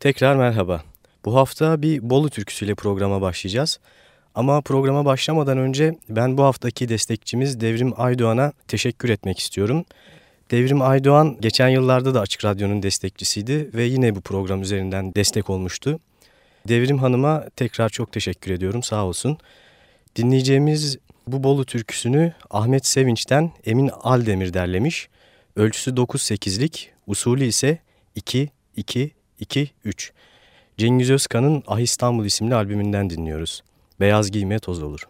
Tekrar merhaba. Bu hafta bir Bolu türküsüyle programa başlayacağız. Ama programa başlamadan önce ben bu haftaki destekçimiz Devrim Aydoğan'a teşekkür etmek istiyorum. Devrim Aydoğan geçen yıllarda da Açık Radyo'nun destekçisiydi ve yine bu program üzerinden destek olmuştu. Devrim Hanım'a tekrar çok teşekkür ediyorum sağ olsun. Dinleyeceğimiz bu Bolu türküsünü Ahmet Sevinç'ten Emin Aldemir derlemiş. Ölçüsü 9-8'lik, usulü ise 2-2 2-3. Cengiz Özkan'ın Ah İstanbul isimli albümünden dinliyoruz. Beyaz giyme toz olur.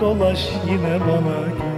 Dolaş yine bana gel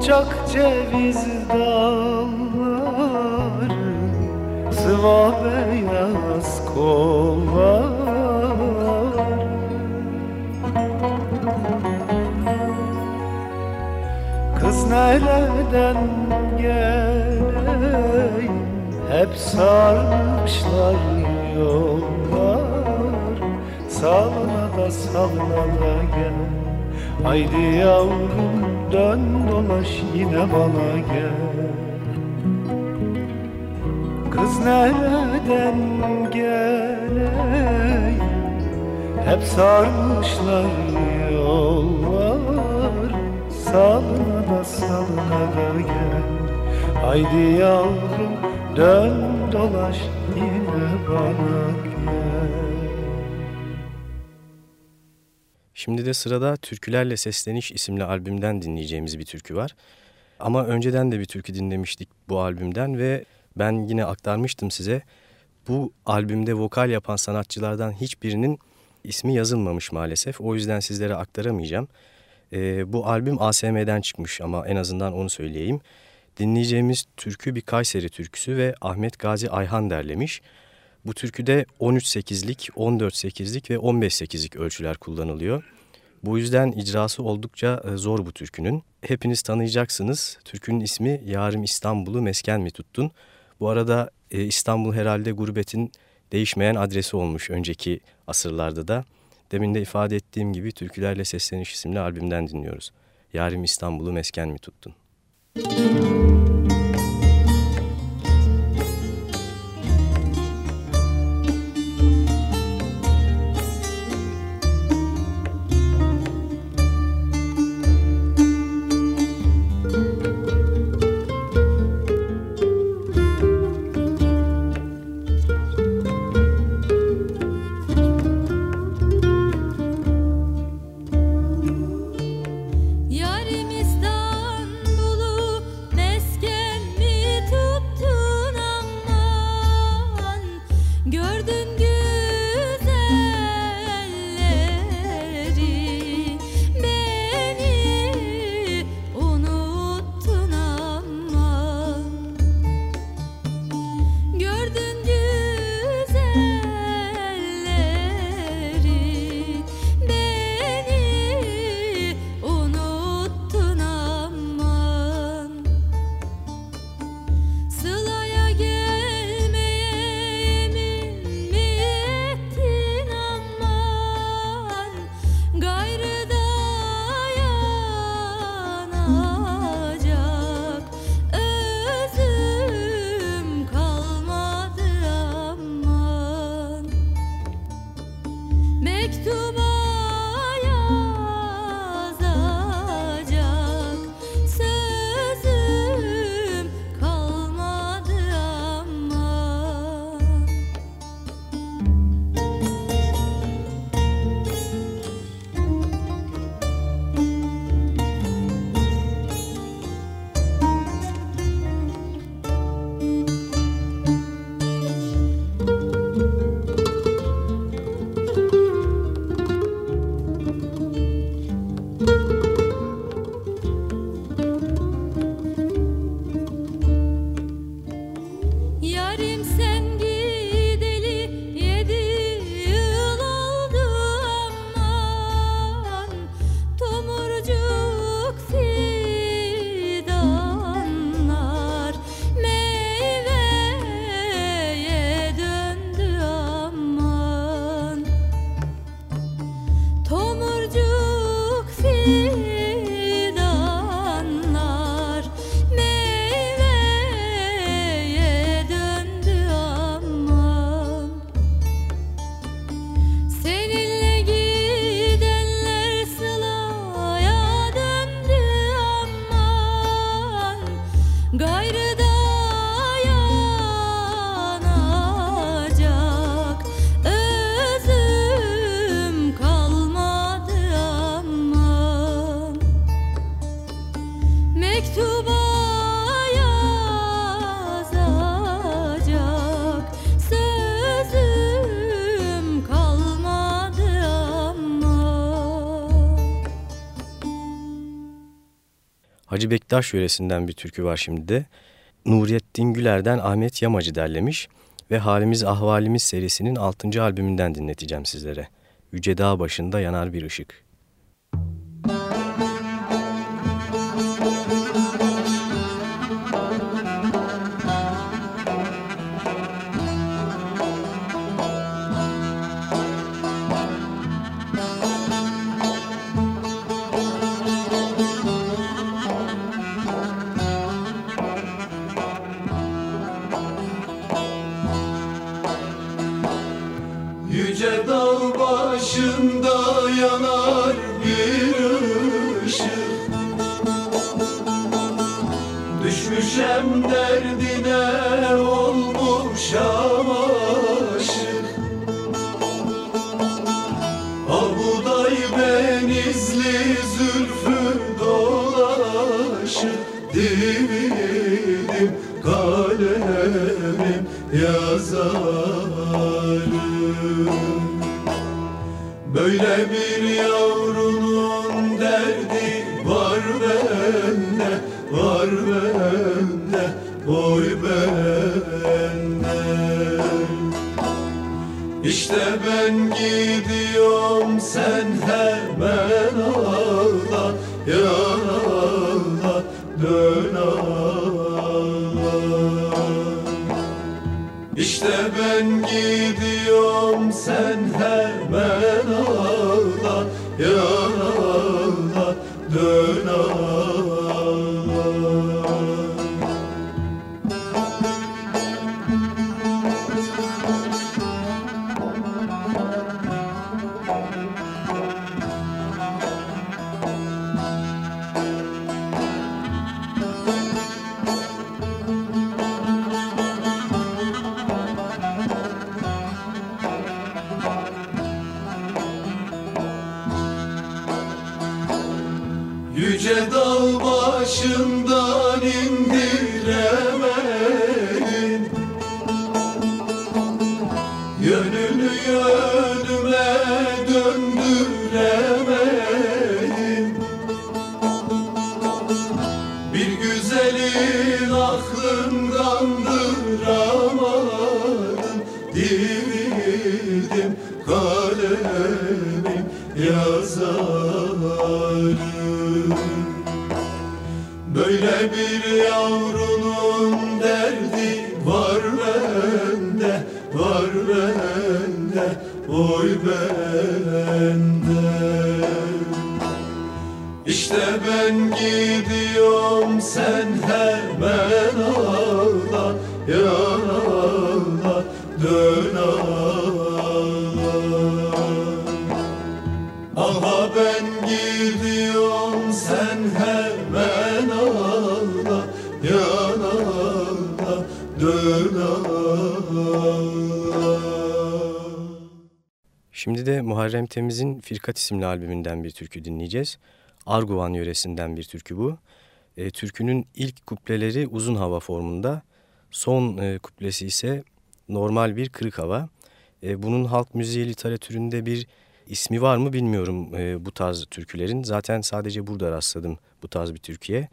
Alçak ceviz dalları Sıva beyaz kollar Kız nereden geleyim? Hep sarmışlar yollar. Salına da salına da gel. Haydi yavrum dön dolaş yine bana gel. Kız nereden geleyim Hep sarmışlar yollar. Salına da salına da gel. Haydi yavrum dön dolaş de sırada Türkülerle Sesleniş isimli albümden dinleyeceğimiz bir türkü var. Ama önceden de bir türkü dinlemiştik bu albümden ve ben yine aktarmıştım size. Bu albümde vokal yapan sanatçılardan hiçbirinin ismi yazılmamış maalesef. O yüzden sizlere aktaramayacağım. Ee, bu albüm ASM'den çıkmış ama en azından onu söyleyeyim. Dinleyeceğimiz türkü bir Kayseri türküsü ve Ahmet Gazi Ayhan derlemiş. Bu türküde 13-8'lik, 14-8'lik ve 15-8'lik ölçüler kullanılıyor. Bu yüzden icrası oldukça e, zor bu türkünün. Hepiniz tanıyacaksınız. Türkünün ismi Yarim İstanbul'u mesken mi tuttun? Bu arada e, İstanbul herhalde gurbetin değişmeyen adresi olmuş önceki asırlarda da. Demin de ifade ettiğim gibi Türkülerle Sesleniş isimli albümden dinliyoruz. Yarim İstanbul'u mesken mi tuttun? Müzik Hacı Bektaş yöresinden bir türkü var şimdi de. Nurettin Güler'den Ahmet Yamacı derlemiş ve Halimiz Ahvalimiz serisinin 6. albümünden dinleteceğim sizlere. Yüce Dağ başında yanar bir ışık. Düşem yazarım Böyle bir yavrunun derdi var bende, var bende, boy bende. İşte ben gidiyorum sen hemen ben Muharrem Temiz'in Firkat isimli albümünden bir türkü dinleyeceğiz. Arguvan yöresinden bir türkü bu. E, türkünün ilk kupleleri uzun hava formunda. Son e, kuplesi ise normal bir kırık hava. E, bunun halk müziği literatüründe bir ismi var mı bilmiyorum e, bu tarz türkülerin. Zaten sadece burada rastladım bu tarz bir türküye.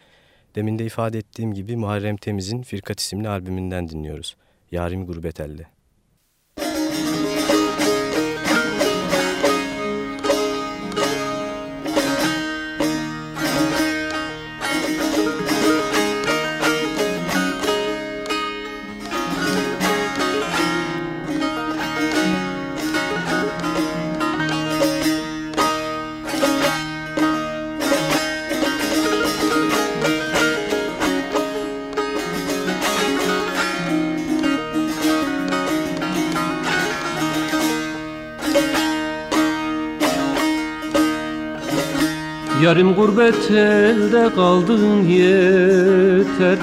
Demin de ifade ettiğim gibi Muharrem Temiz'in Firkat isimli albümünden dinliyoruz. Yarim Gurbet Elde. Yarım gurbet elde kaldın yeter.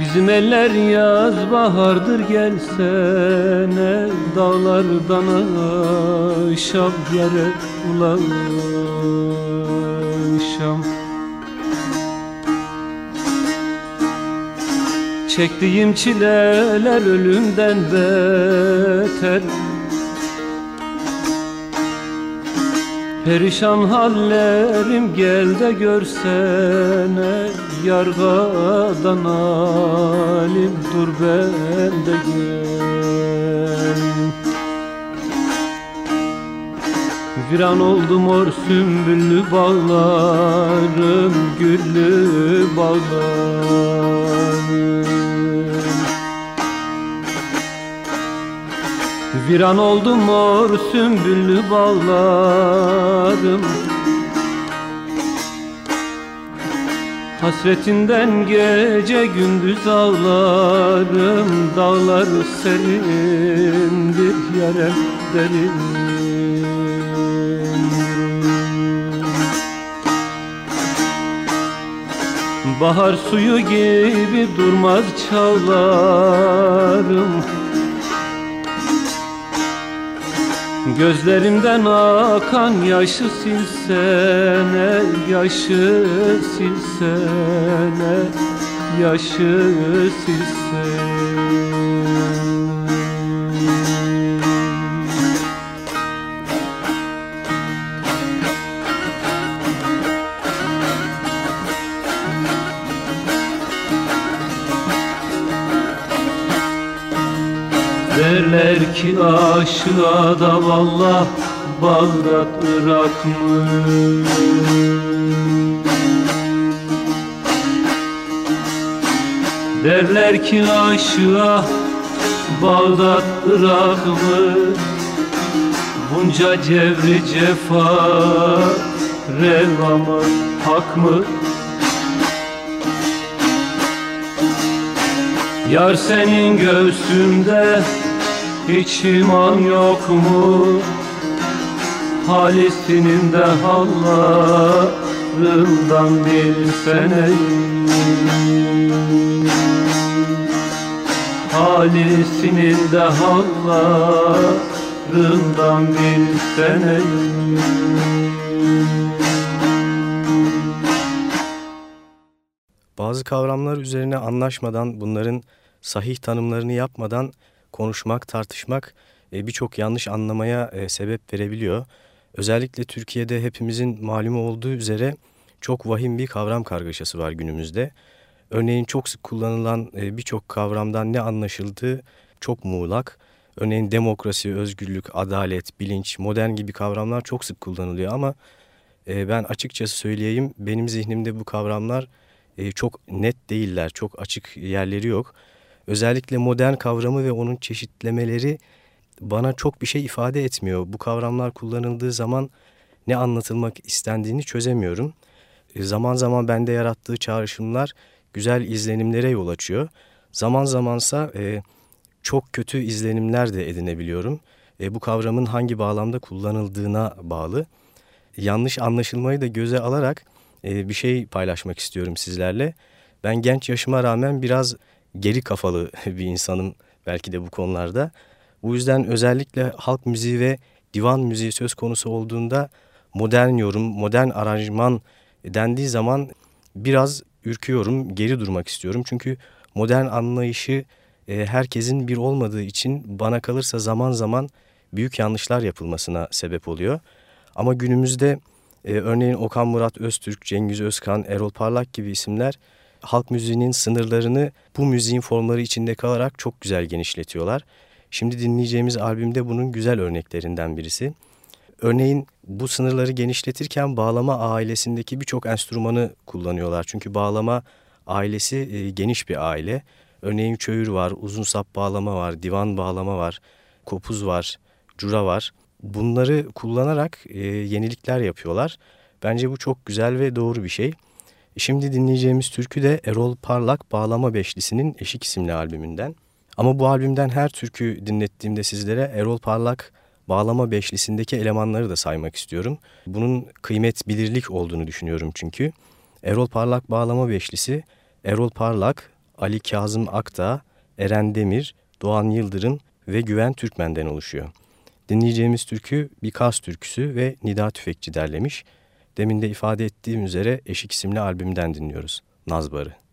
Bizim eller yaz bahardır gelsene Dağlardan aşağı yere ulaşam. Çektiğim çileler ölümden beter Perişan hallerim gel de görsene Yargadan alim dur ben de gel. Viran oldu mor sümbüllü bağlarım Güllü bağlarım Viran oldu mor sümbüllü bağlarım Hasretinden gece gündüz ağlarım Dağlar serindir yarem derin Bahar suyu gibi durmaz çağlarım Gözlerimden akan yaşı silsene Yaşı silsene Yaşı silsene ki aşığa da vallah Bağdat Irak mı? Derler ki aşığa Bağdat Irak mı? Bunca cevri cefa Reva mı? Hak mı? Yar senin göğsünde hiç iman yok mu? Halisinin de hallarından bilsene Halisinin de hallarından bilsene Bazı kavramlar üzerine anlaşmadan, bunların sahih tanımlarını yapmadan konuşmak, tartışmak e, birçok yanlış anlamaya e, sebep verebiliyor. Özellikle Türkiye'de hepimizin malumu olduğu üzere çok vahim bir kavram kargaşası var günümüzde. Örneğin çok sık kullanılan e, birçok kavramdan ne anlaşıldığı çok muğlak. Örneğin demokrasi, özgürlük, adalet, bilinç, modern gibi kavramlar çok sık kullanılıyor ama e, ben açıkçası söyleyeyim benim zihnimde bu kavramlar e, çok net değiller, çok açık yerleri yok. Özellikle modern kavramı ve onun çeşitlemeleri bana çok bir şey ifade etmiyor. Bu kavramlar kullanıldığı zaman ne anlatılmak istendiğini çözemiyorum. E, zaman zaman bende yarattığı çağrışımlar güzel izlenimlere yol açıyor. Zaman zamansa e, çok kötü izlenimler de edinebiliyorum. E, bu kavramın hangi bağlamda kullanıldığına bağlı. Yanlış anlaşılmayı da göze alarak e, bir şey paylaşmak istiyorum sizlerle. Ben genç yaşıma rağmen biraz geri kafalı bir insanım belki de bu konularda. Bu yüzden özellikle halk müziği ve divan müziği söz konusu olduğunda modern yorum, modern aranjman dendiği zaman biraz ürküyorum, geri durmak istiyorum. Çünkü modern anlayışı e, herkesin bir olmadığı için bana kalırsa zaman zaman büyük yanlışlar yapılmasına sebep oluyor. Ama günümüzde e, örneğin Okan Murat Öztürk, Cengiz Özkan, Erol Parlak gibi isimler halk müziğinin sınırlarını bu müziğin formları içinde kalarak çok güzel genişletiyorlar. Şimdi dinleyeceğimiz albümde bunun güzel örneklerinden birisi. Örneğin bu sınırları genişletirken bağlama ailesindeki birçok enstrümanı kullanıyorlar. Çünkü bağlama ailesi e, geniş bir aile. Örneğin çöğür var, uzun sap bağlama var, divan bağlama var, kopuz var, cura var. Bunları kullanarak e, yenilikler yapıyorlar. Bence bu çok güzel ve doğru bir şey. Şimdi dinleyeceğimiz türkü de Erol Parlak Bağlama Beşlisi'nin Eşik isimli albümünden. Ama bu albümden her türkü dinlettiğimde sizlere Erol Parlak Bağlama Beşlisi'ndeki elemanları da saymak istiyorum. Bunun kıymet bilirlik olduğunu düşünüyorum çünkü. Erol Parlak Bağlama Beşlisi, Erol Parlak, Ali Kazım Akdağ, Eren Demir, Doğan Yıldırım ve Güven Türkmen'den oluşuyor. Dinleyeceğimiz türkü bir Kars türküsü ve Nida Tüfekçi derlemiş. Demin de ifade ettiğim üzere Eşik isimli albümden dinliyoruz. Nazbarı.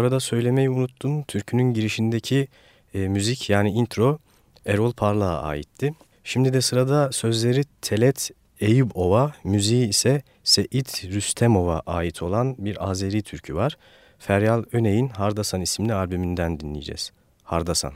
Arada söylemeyi unuttum. Türkünün girişindeki e, müzik yani intro Erol Parlak'a aitti. Şimdi de sırada sözleri Telet Eyüpova, müziği ise Seit Rüstemova ait olan bir Azeri türkü var. Feryal Öney'in Hardasan isimli albümünden dinleyeceğiz. Hardasan.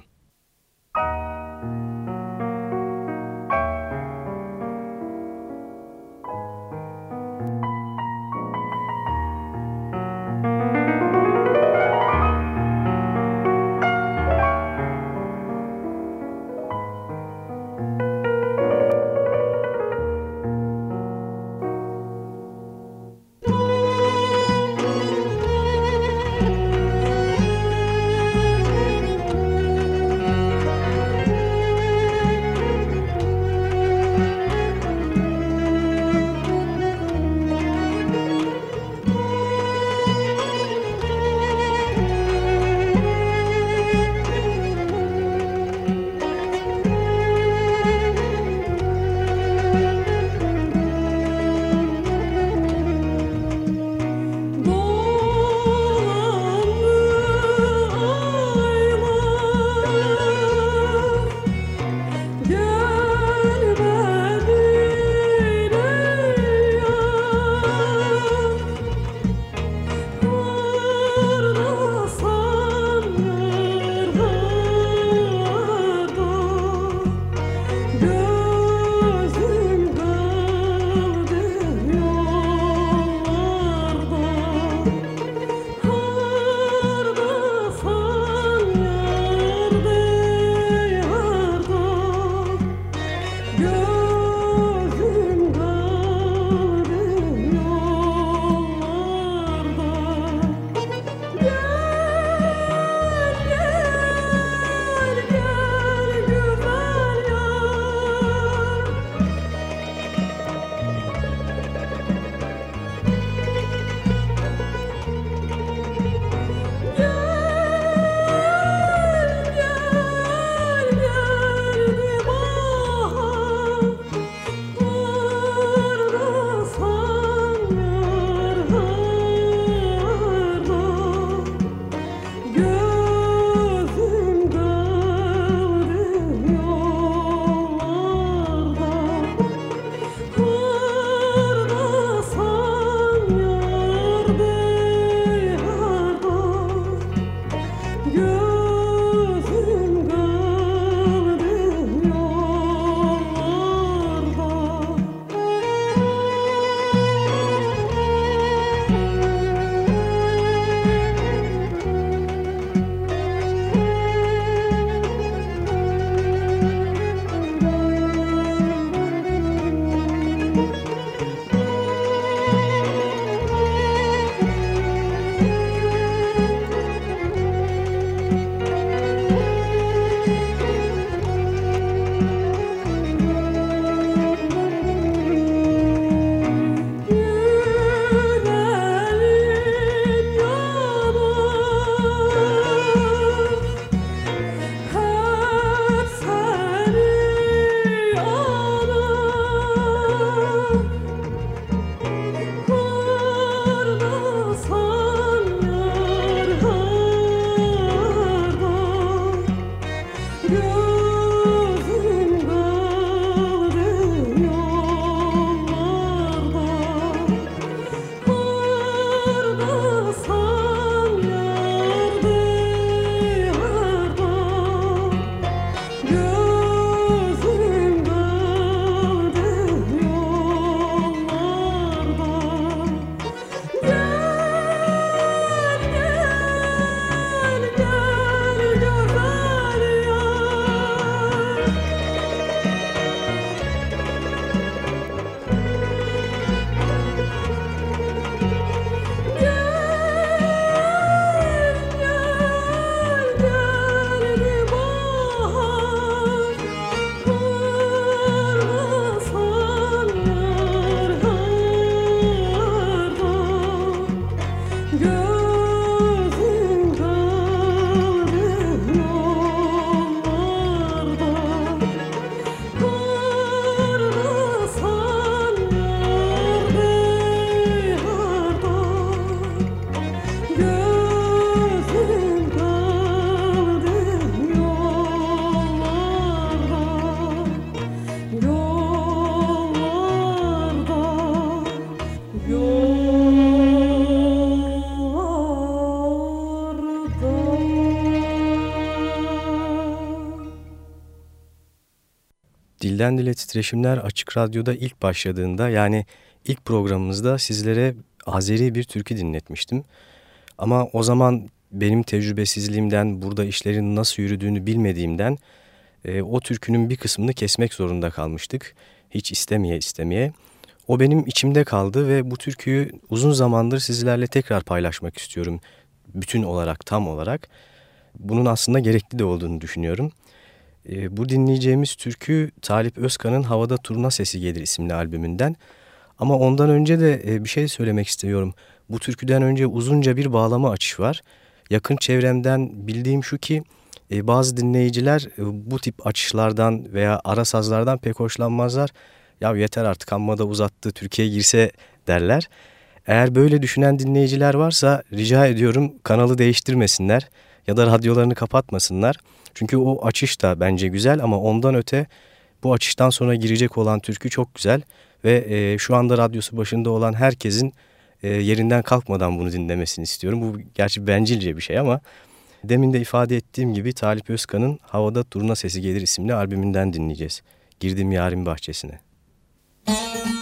Dilden Dile Titreşimler Açık Radyo'da ilk başladığında yani ilk programımızda sizlere Azeri bir türkü dinletmiştim. Ama o zaman benim tecrübesizliğimden, burada işlerin nasıl yürüdüğünü bilmediğimden e, o türkünün bir kısmını kesmek zorunda kalmıştık. Hiç istemeye istemeye. O benim içimde kaldı ve bu türküyü uzun zamandır sizlerle tekrar paylaşmak istiyorum. Bütün olarak, tam olarak. Bunun aslında gerekli de olduğunu düşünüyorum. E, bu dinleyeceğimiz türkü Talip Özkan'ın Havada Turna Sesi Gelir isimli albümünden. Ama ondan önce de e, bir şey söylemek istiyorum. Bu türküden önce uzunca bir bağlama açış var. Yakın çevremden bildiğim şu ki e, bazı dinleyiciler e, bu tip açışlardan veya ara sazlardan pek hoşlanmazlar. Ya yeter artık amma da uzattı Türkiye girse derler. Eğer böyle düşünen dinleyiciler varsa rica ediyorum kanalı değiştirmesinler ya da radyolarını kapatmasınlar. Çünkü o açış da bence güzel ama ondan öte bu açıştan sonra girecek olan türkü çok güzel. Ve e, şu anda radyosu başında olan herkesin e, yerinden kalkmadan bunu dinlemesini istiyorum. Bu gerçi bencilce bir şey ama demin de ifade ettiğim gibi Talip Özkan'ın Havada Turna Sesi Gelir isimli albümünden dinleyeceğiz. Girdim Yarim Bahçesine. Müzik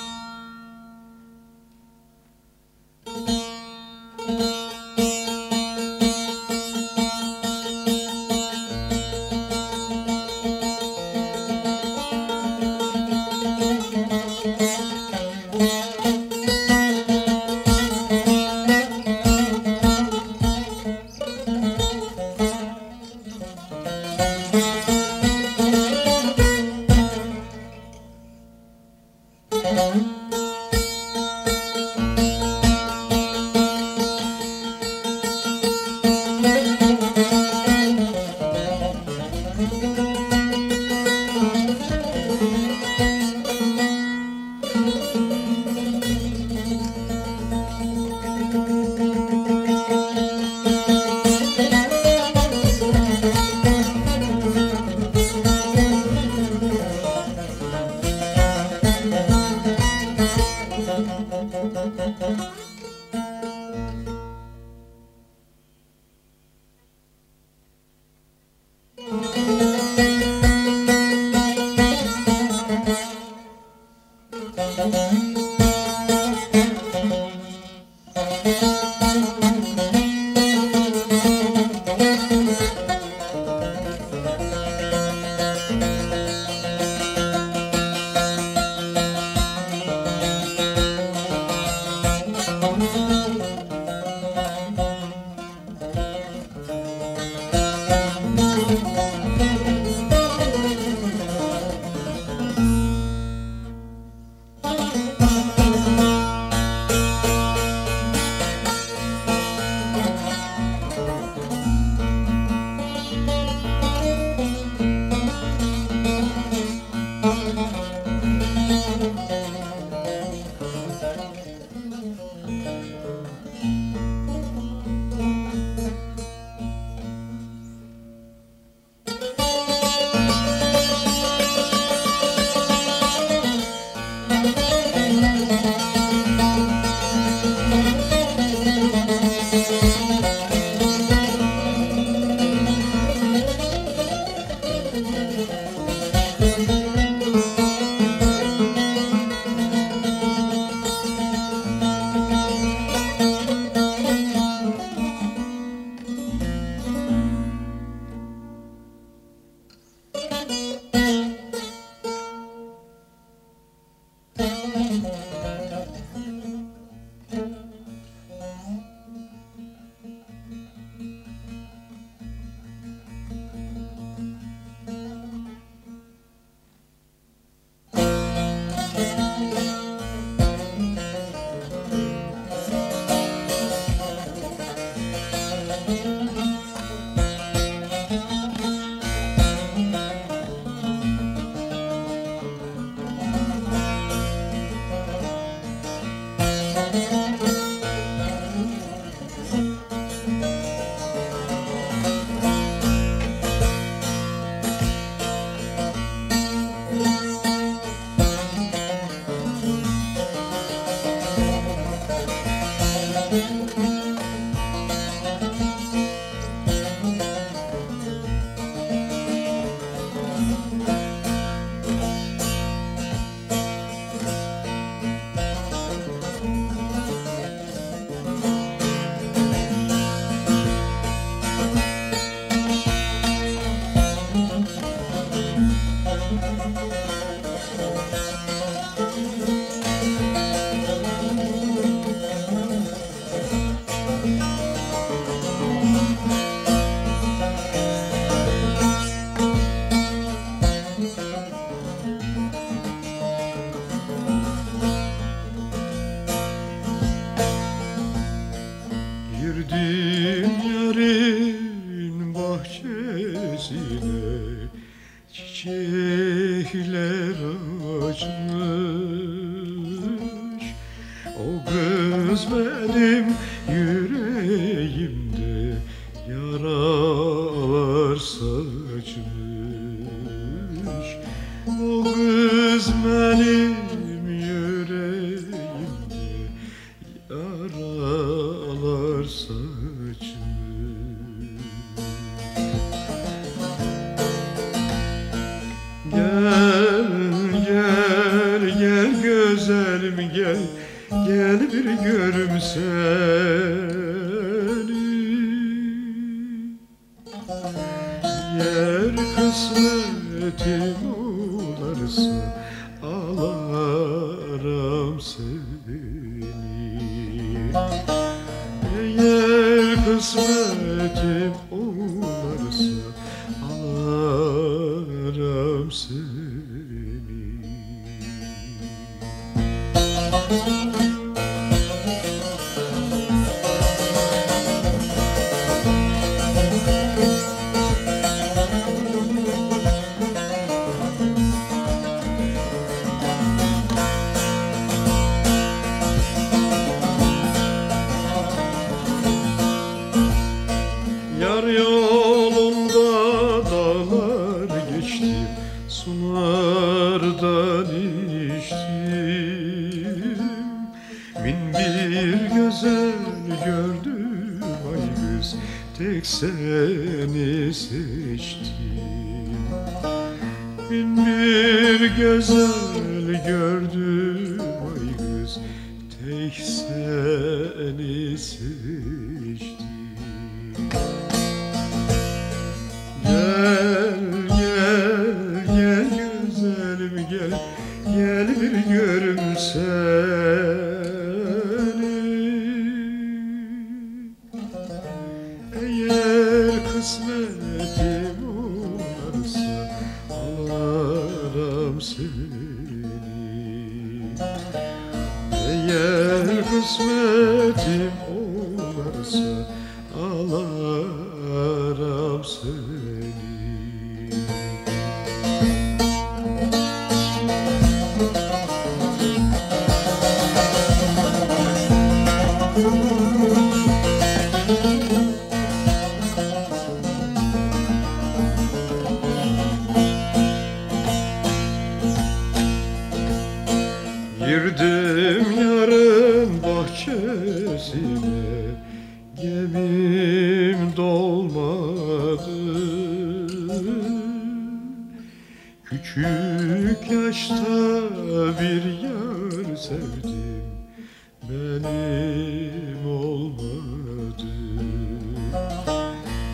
Benim olmadı.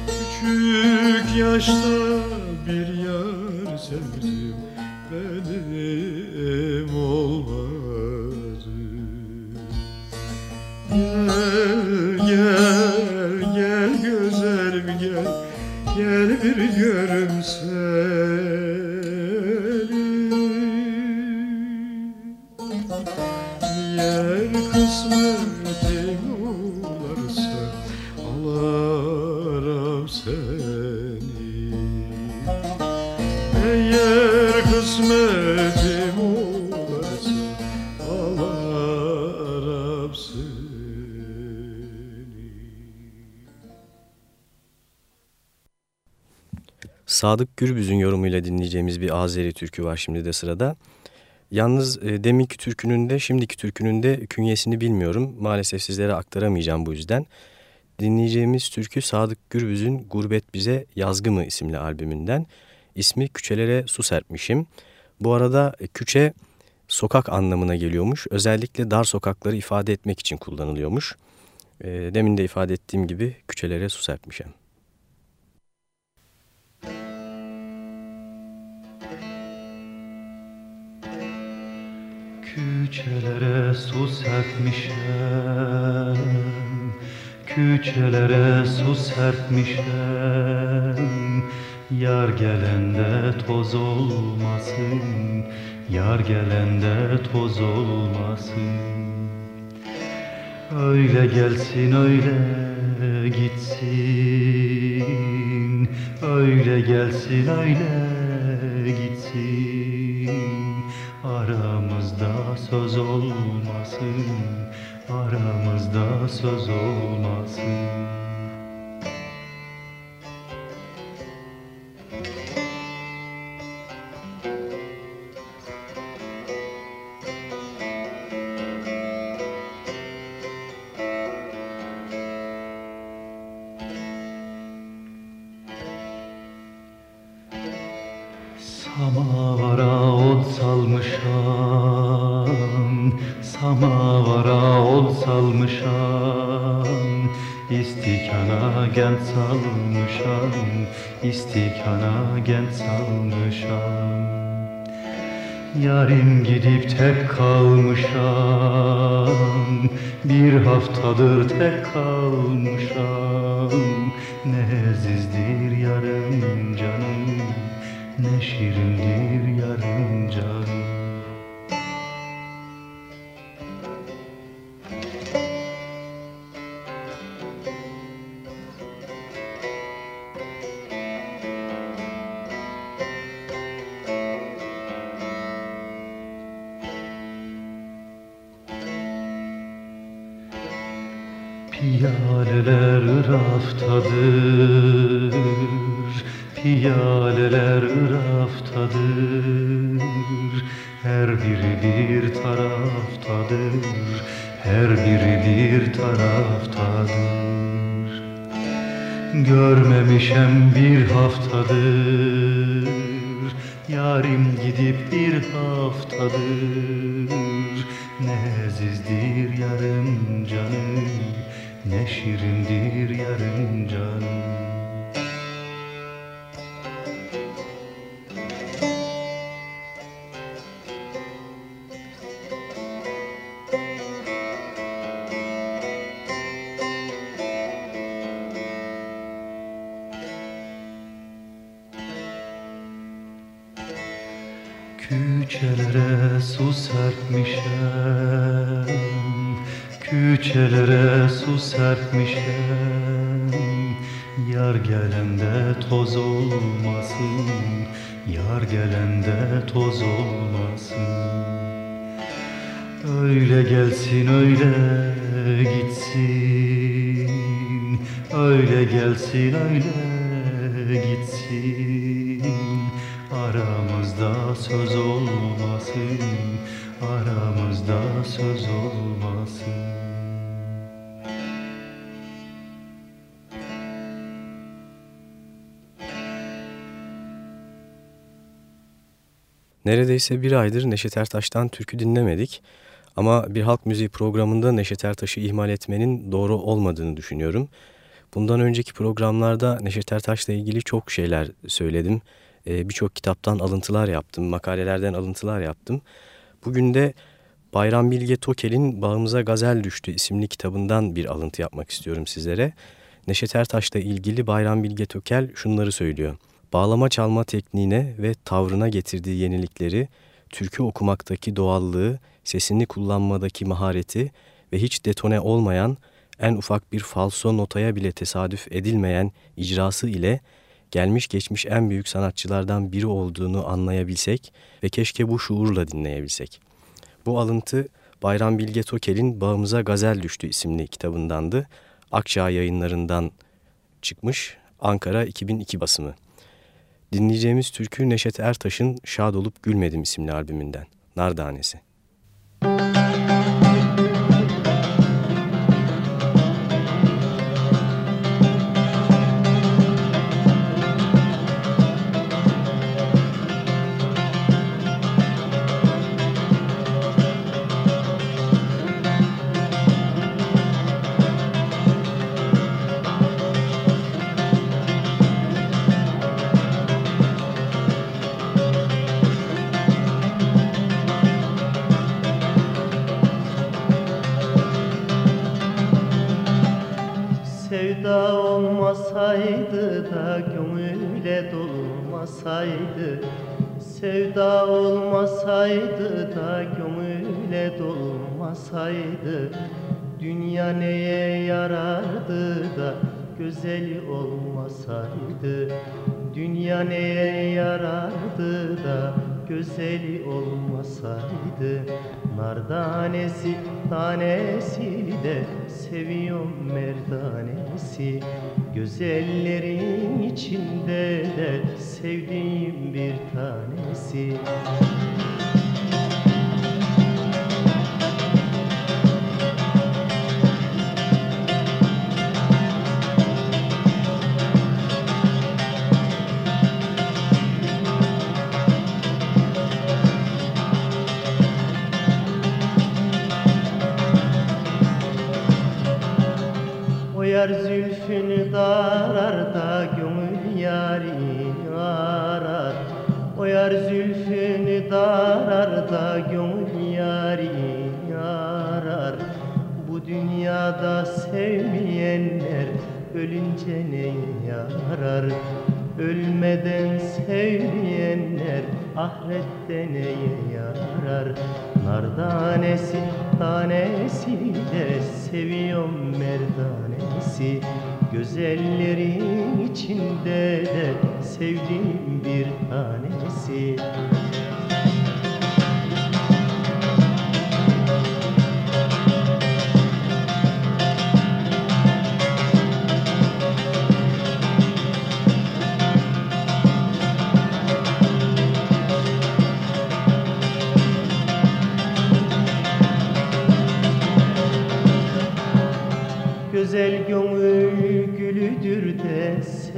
Küçük yaşta Sadık Gürbüz'ün yorumuyla dinleyeceğimiz bir Azeri türkü var şimdi de sırada. Yalnız e, deminki türkünün de şimdiki türkünün de künyesini bilmiyorum. Maalesef sizlere aktaramayacağım bu yüzden. Dinleyeceğimiz türkü Sadık Gürbüz'ün Gurbet Bize Yazgı mı isimli albümünden. İsmi Küçelere Su Serpmişim. Bu arada e, küçe sokak anlamına geliyormuş. Özellikle dar sokakları ifade etmek için kullanılıyormuş. E, demin de ifade ettiğim gibi küçelere su serpmişim. Küçelere su serpmişem Küçelere su serpmişem. Yar gelende toz olmasın Yar gelende toz olmasın. Öyle gelsin öyle gitsin. Öyle gelsin öyle gitsin söz olmasın Aramızda söz olmasın genç salmışam Yarim gidip tek kalmışam. Bir haftadır tek kalmışam biri bir taraftadır Her biri bir taraftadır. Görmemişem bir haftadır Yarim gidip bir haftadır. Nezizdir yarım canım ne şirindir yarın canım Serpmişem Yar gelende toz olmasın Yar gelende toz olmasın. Öyle gelsin öyle gitsin. Öyle gelsin öyle gitsin. Aramızda söz olmasın Aramızda söz olmasın Neredeyse bir aydır Neşet Ertaş'tan türkü dinlemedik. Ama bir halk müziği programında Neşet Ertaş'ı ihmal etmenin doğru olmadığını düşünüyorum. Bundan önceki programlarda Neşet Ertaş'la ilgili çok şeyler söyledim. Ee, Birçok kitaptan alıntılar yaptım, makalelerden alıntılar yaptım. Bugün de Bayram Bilge Tokel'in Bağımıza Gazel Düştü isimli kitabından bir alıntı yapmak istiyorum sizlere. Neşet Ertaş'la ilgili Bayram Bilge Tokel şunları söylüyor bağlama çalma tekniğine ve tavrına getirdiği yenilikleri, türkü okumaktaki doğallığı, sesini kullanmadaki mahareti ve hiç detone olmayan, en ufak bir falso notaya bile tesadüf edilmeyen icrası ile gelmiş geçmiş en büyük sanatçılardan biri olduğunu anlayabilsek ve keşke bu şuurla dinleyebilsek. Bu alıntı Bayram Bilge Tokel'in Bağımıza Gazel Düştü isimli kitabındandı. Akçağ yayınlarından çıkmış Ankara 2002 basımı. Dinleyeceğimiz türkü Neşet Ertaş'ın Şad Olup Gülmedim isimli albümünden. Nardanesi. Olmasaydı Sevda olmasaydı da gönüle dolmasaydı Dünya neye yarardı da güzel olmasaydı Dünya neye yarardı da Güzeli olmasaydı Nar tanesi tanesi de Seviyorum merdanesi. Güzellerin içinde de Sevdiğim bir tanesi darar da gönül yarini arar. O yar zülfünü darar da gönül yarini arar. Bu dünyada sevmeyenler ölünce ne yarar? Ölmeden sevmeyenler ahirette neye yarar? Nar tanesi tanesi de seviyorum merdanesi Güzellerin içinde de sevdiğim bir tanesi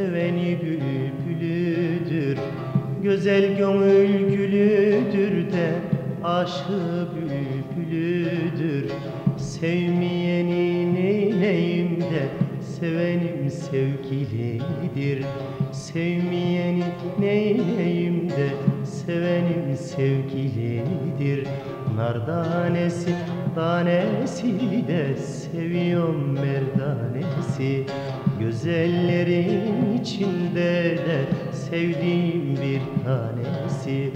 seveni bülbülüdür Güzel gönül gülüdür de aşığı bülbülüdür. Sevmeyeni neyleyim de sevenim sevgilidir. Sevmeyeni neyleyim de sevenim sevgilidir Nar tanesi tanesi de seviyorum merdanesi. Güzellerin içinde de sevdiğim bir tanesi.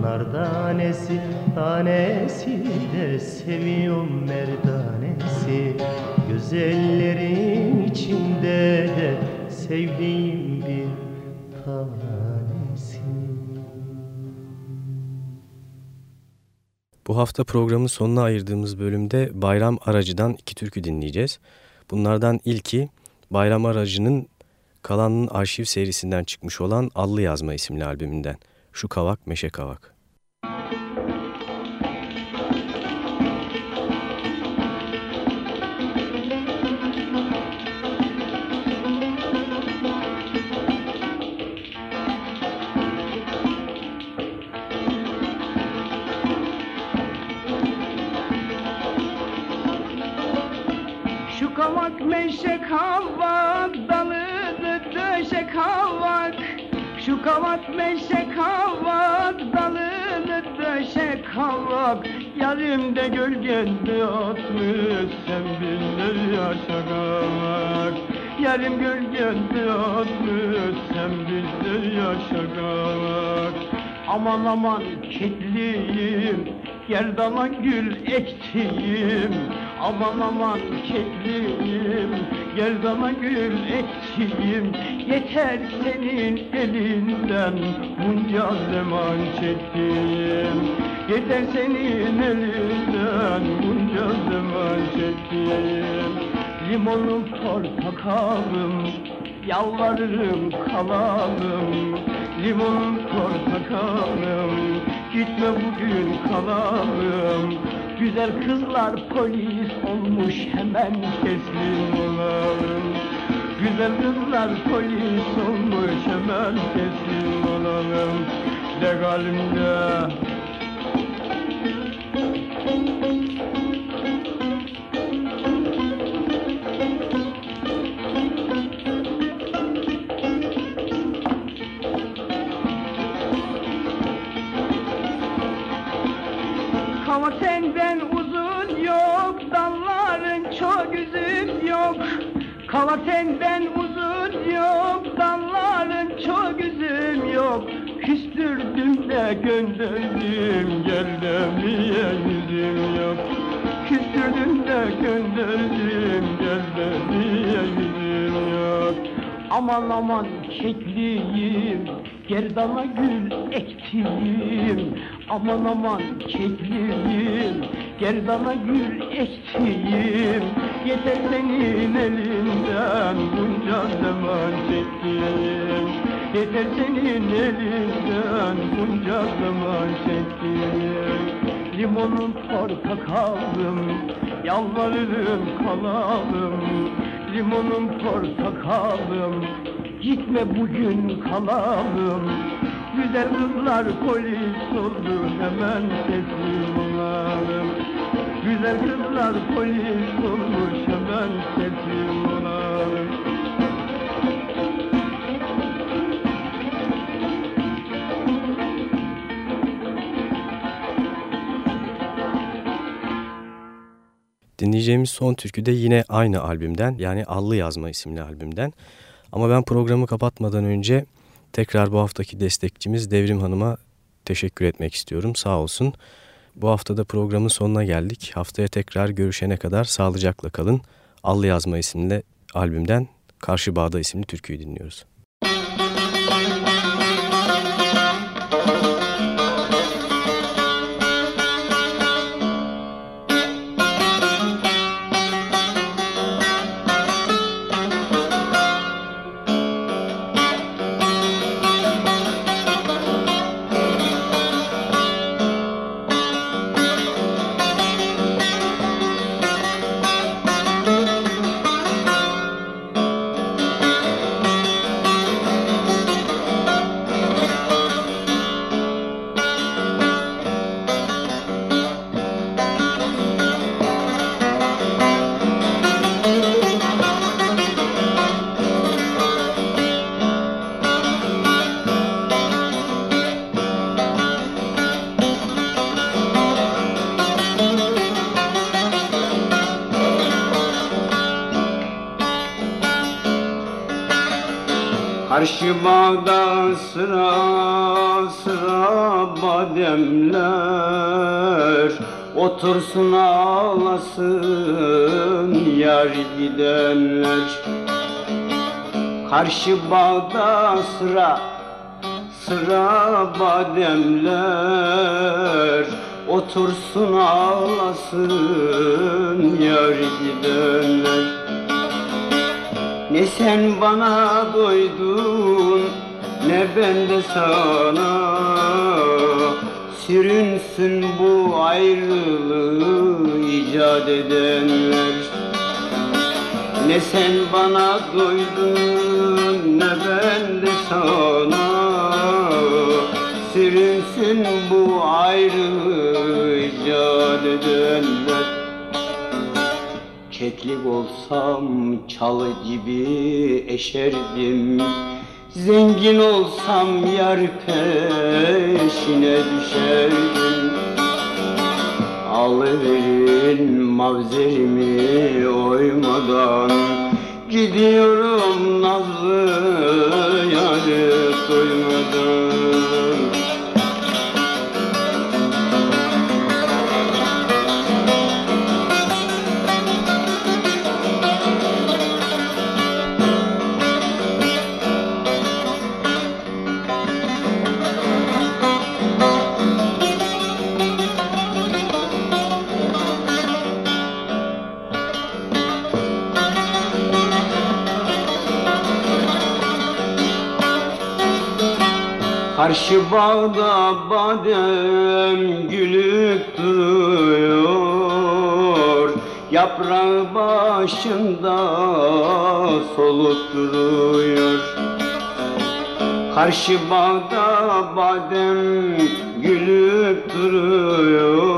Nar tanesi tanesi de seviyorum merdanesi. Güzellerin içinde de sevdiğim bir tanesi Bu hafta programın sonuna ayırdığımız bölümde Bayram Aracı'dan iki türkü dinleyeceğiz. Bunlardan ilki Bayram Aracı'nın Kalan'ın arşiv serisinden çıkmış olan Allı Yazma isimli albümünden. Şu Kavak Meşe Kavak. Şu kavak meşe kavak dalıdı döşe kavak Yarimde gölgende otmuş sen bilir yaşa kavak Yarim gölgende otmuş sen bilir yaşa kavak Aman aman ketliyim Gerdana gül ektiğim Aman aman ketliyim Gerdana gül ektiğim Yeter senin elinden Bunca zaman çektiğim. Yeter senin elinden Bunca zaman çektiğim. Limonum portakalım Yalvarırım kalalım. Limon portakalım Gitme bugün kalalım. Güzel kızlar polis olmuş hemen teslim olalım. Güzel kızlar polis olmuş hemen teslim olalım. De Hava senden uzun yok, dalların çok üzüm yok. Kava senden uzun yok, dalların çok üzüm yok. Küstürdüm de gönderdim, gel demeye yüzüm yok. Küstürdüm de gönderdim, gel demeye yüzüm. Aman aman kekliyim Gerdana gül ektiğim. Aman aman kekliyim Gerdana gül ektiğim. Yeter senin elinden Bunca zaman çektiğim Yeter senin elinden Bunca zaman çektiğim Limonun portakalım Yalvarırım kalalım Limonun portakalım Gitme bugün kalalım. Güzel kızlar polis oldu Hemen teslim olalım. Güzel kızlar polis olmuş Hemen teslim olalım Dinleyeceğimiz son türkü de yine aynı albümden yani Allı Yazma isimli albümden. Ama ben programı kapatmadan önce tekrar bu haftaki destekçimiz Devrim Hanım'a teşekkür etmek istiyorum. Sağ olsun. Bu haftada programın sonuna geldik. Haftaya tekrar görüşene kadar sağlıcakla kalın. Allı Yazma isimli albümden Karşı Bağda isimli türküyü dinliyoruz. Karşı bağda sıra sıra bademler. Otursun ağlasın yar gidenler. Karşı bağda sıra sıra bademler. Otursun ağlasın yar gidenler ne sen bana doydun ne ben de sana. Sürünsün bu ayrılığı icat edenler. Ne sen bana doydun ne ben de sana. Sürünsün bu ayrılığı icat edenler Keklik olsam çalı gibi eşerdim. Zengin olsam yar peşine düşerdim. Alıverin mavzerimi oymadan Gidiyorum nazlı yarı doymadan Karşı bağda badem gülüp duruyor. Yaprağı başında solup duruyor. Karşı bağda badem gülüp duruyor.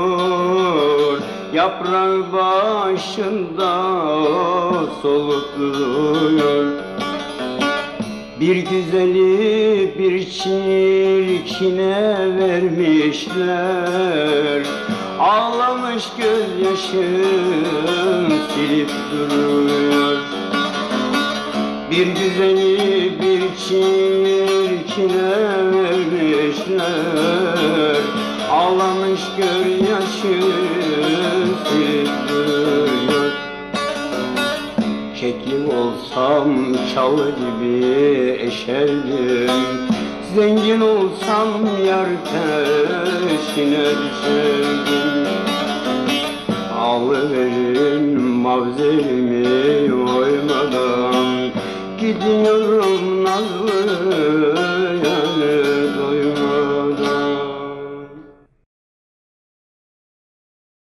Yaprağı başında solup duruyor bir güzeli bir çirkine vermişler. Ağlamış gözyaşım silip duruyor. Bir güzeli bir çirkine vermişler. Ağlamış gözyaşım olsam çalı gibi eşerdim Zengin olsam yar peşine düşerdim Alıverin mavzerimi oymadan. Gidiyorum nazlı